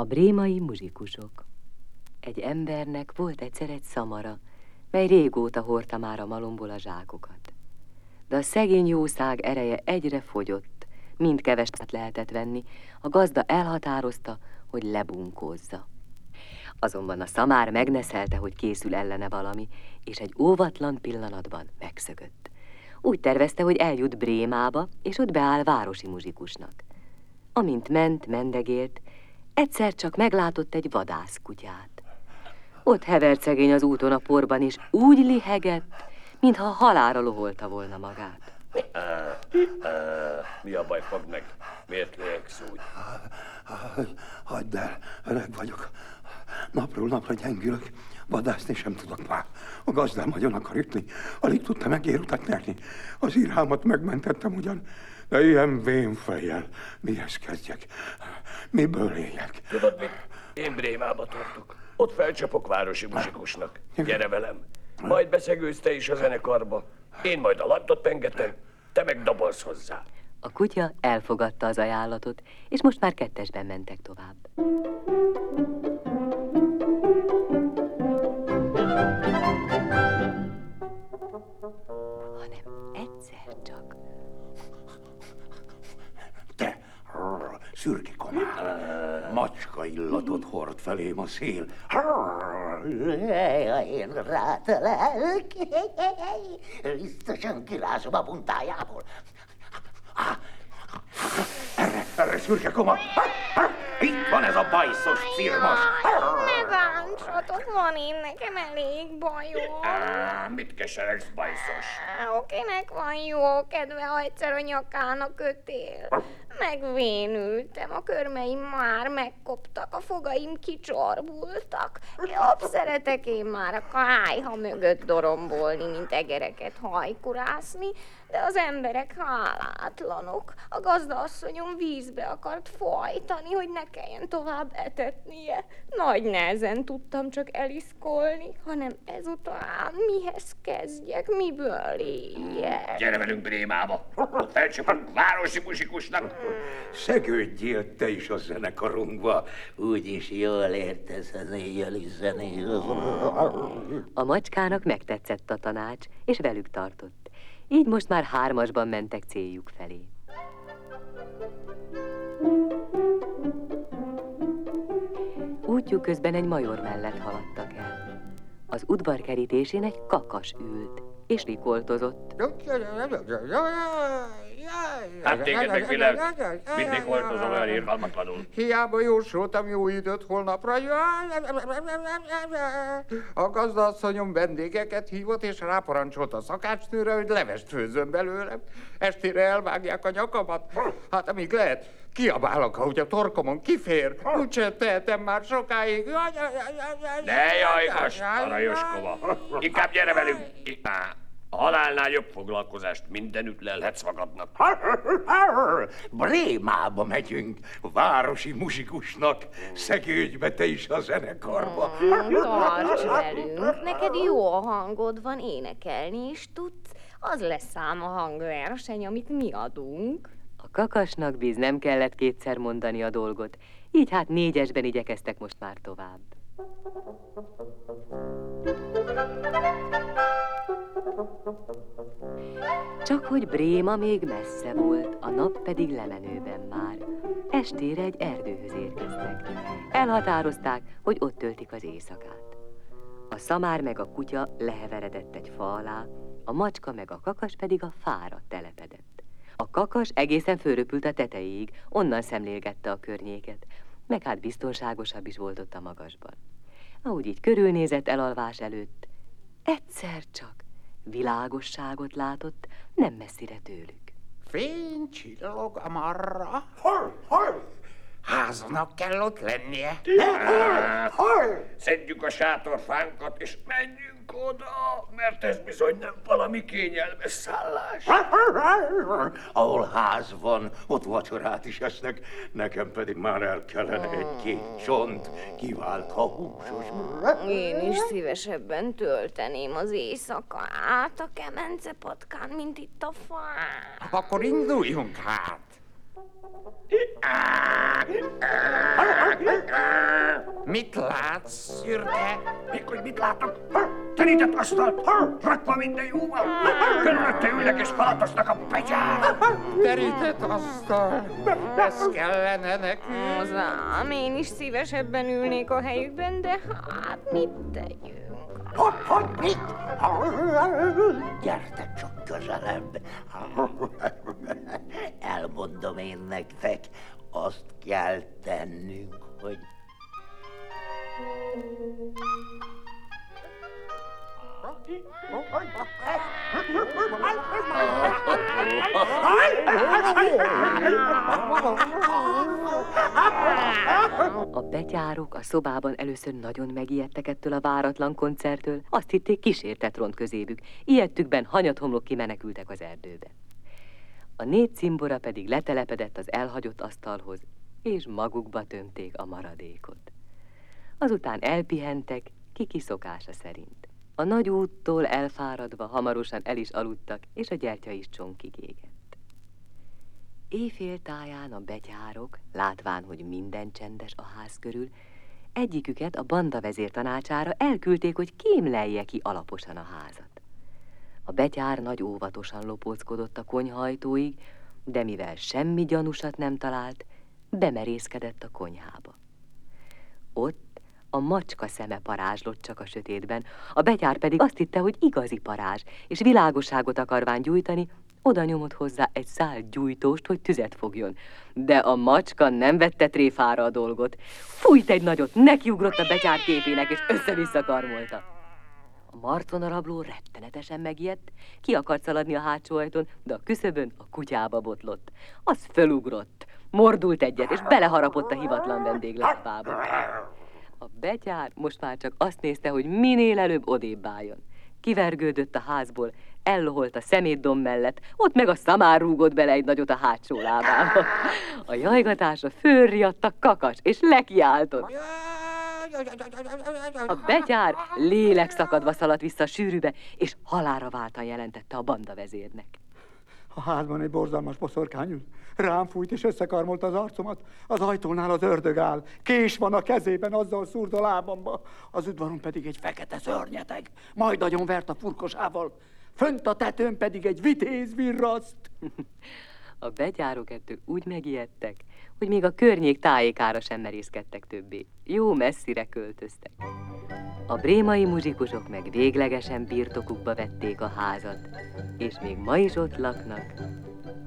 A brémai muzsikusok Egy embernek volt egyszer egy szamara, mely régóta hordta már a malomból a zsákokat. De a szegény jószág ereje egyre fogyott, mind keveset lehetett venni, a gazda elhatározta, hogy lebunkózza. Azonban a szamár megneszelte, hogy készül ellene valami, és egy óvatlan pillanatban megszökött. Úgy tervezte, hogy eljut Brémába, és ott beáll városi muzsikusnak. Amint ment, mendegélt, egyszer csak meglátott egy vadászkutyát. Ott hevert szegény az úton a porban, és úgy lihegett, mintha halára loholta volna magát. Mi a baj, fogd meg? Miért légsz úgy? Hagyd el, öreg vagyok. Napról napra gyengülök, vadászni sem tudok már. A gazdám nagyon akar ütni, alig tudta megérutat nyerni. Az írhámat megmentettem ugyan, de ilyen vén fejjel mihez kezdjek? Miből éljek? Tudod mit? Én Brémába tartok. Ott felcsapok városi muzsikusnak. Gyere velem. Majd beszegülsz te is a zenekarba. Én majd a lantot pengetem, te meg dobolsz hozzá. A kutya elfogadta az ajánlatot, és most már kettesben mentek tovább. Hord felém a szél. Én rátalálok. Biztosan kilázom a buntájából. Erre, erre, szürke komár! Itt van ez a bajszos cirmos! Bántsatok, van én nekem elég bajom. Á, mit keseregsz, bajszos? Okinek van jó kedve, ha egyszer a nyakának kötél. Megvénültem, a körmeim már megkoptak, a fogaim kicsorbultak. Jobb szeretek én már a kájha mögött dorombolni, mint egereket hajkurászni, de az emberek hálátlanok. A gazdaasszonyom vízbe akart folytani, hogy ne kelljen tovább etetnie. Nagy nehezen tudtam csak eliszkolni, hanem ezután mihez kezdjek, miből éljek. Gyere velünk Brémába. Ott felcsapunk városi muzsikusnak. Szegődjél te is a zenekarunkba. Úgyis jól értesz az éjjeli zenéhez. A macskának megtetszett a tanács, és velük tartott. Így most már hármasban mentek céljuk felé. Útjuk közben egy major mellett haladtak el. Az udvar kerítésén egy kakas ült, és rikoltozott. Hát téged meg világ. Mindig voltozom olyan irgalmatlanul. Hiába jósoltam jó időt holnapra. A gazdaasszonyom vendégeket hívott, és ráparancsolt a szakácsnőre, hogy levest főzzön belőlem. Estére elvágják a nyakamat. Hát amíg lehet, kiabálok, ahogy a torkomon kifér. Úgyse tehetem már sokáig. Ne jajgass, aranyos kova. Inkább gyere velünk. Á, A halálnál jobb foglalkozást mindenütt lelhetsz magadnak. Brémába megyünk, városi muzsikusnak. Szegődj be te is a zenekarba. Tarts velünk, neked jó a hangod van, énekelni is tudsz. Az lesz ám a hangverseny, amit mi adunk. A kakasnak biz nem kellett kétszer mondani a dolgot, így hát négyesben igyekeztek most már tovább. Csak hogy Bréma még messze volt, a nap pedig lemenőben már. Estére egy erdőhöz érkeztek. Elhatározták, hogy ott töltik az éjszakát. A szamár meg a kutya leheveredett egy fa alá, a macska meg a kakas pedig a fára telepedett. A kakas egészen fölröpült a tetejéig, onnan szemlélgette a környéket, meg hát biztonságosabb is volt ott a magasban. Ahogy így körülnézett elalvás előtt, egyszer csak világosságot látott, nem messzire tőlük. Fény csillog a marra. Hol, hol, Háznak kell ott lennie. hol? Szedjük a sátorfánkat, és menjünk oda, mert ez bizony nem valami kényelmes szállás. Ahol ház van, ott vacsorát is esznek, nekem pedig már el kellene egy-két csont, kivált a húsos. Én is szívesebben tölteném az éjszakát a kemence patkán, mint itt a fán. Akkor induljunk hát. Mit látsz, szürke? Még hogy mit látok? Terített asztal, rakva minden jóval. Körülötte ülnek és kalatoznak a betyár. Terített asztal. Ez kellene nekünk. Hozzám, én is szívesebben ülnék a helyükben, de hát mit tegyünk? Hogy, hogy, mit? Gyertek csak közelebb. Elmondom én nektek, azt kell tennünk, hogy A betyárok a szobában először nagyon megijedtek ettől a váratlan koncerttől, azt hitték kísértet ront közébük, ilyettükben hanyathomlok kimenekültek az erdőbe. A négy cimbora pedig letelepedett az elhagyott asztalhoz, és magukba tömték a maradékot. Azután elpihentek, kiki szokása szerint. A nagy úttól elfáradva hamarosan el is aludtak, és a gyertya is csonkig égett. Éjfél táján a betyárok, látván, hogy minden csendes a ház körül, egyiküket a banda vezér tanácsára elküldték, hogy kémlelje ki alaposan a házat. A betyár nagy óvatosan lopóckodott a konyhajtóig, de mivel semmi gyanúsat nem talált, bemerészkedett a konyhába. Ott a macska szeme parázslott csak a sötétben, a betyár pedig azt hitte, hogy igazi parázs, és világosságot akarván gyújtani, oda nyomott hozzá egy szál gyújtóst, hogy tüzet fogjon. De a macska nem vette tréfára a dolgot. Fújt egy nagyot, nekiugrott a betyár képének, és össze-vissza karmolta. A martonarabló rettenetesen megijedt, ki akart szaladni a hátsó ajtón, de a küszöbön a kutyába botlott. Az fölugrott, mordult egyet, és beleharapott a hivatlan vendég lábába. A betyár most már csak azt nézte, hogy minél előbb odébb álljon. Kivergődött a házból, elloholt a szemétdom mellett, ott meg a szamár rúgott bele egy nagyot a hátsó lábába. A jajgatásra fölriadt a kakas, és lekiáltott. A betyár lélek szakadva szaladt vissza a sűrűbe, és halára váltan jelentette a banda vezérnek. A házban egy borzalmas boszorkány ül. Rám fújt és összekarmolta az arcomat. Az ajtónál az ördög áll. Kés van a kezében, azzal szúrt a lábamba. Az udvaron pedig egy fekete szörnyeteg. Majd nagyon vert a furkosával. Fönt a tetőn pedig egy vitéz virraszt. A betyárok ettől úgy megijedtek, hogy még a környék tájékára sem merészkedtek többé. Jó messzire költöztek. A brémai muzsikusok meg véglegesen birtokukba vették a házat, és még ma is ott laknak,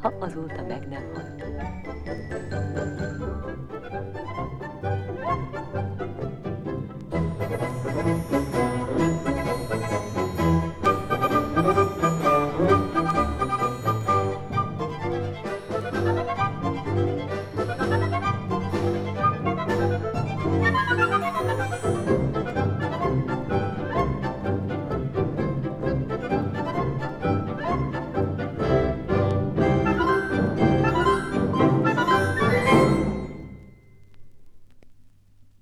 ha azóta meg nem haltak.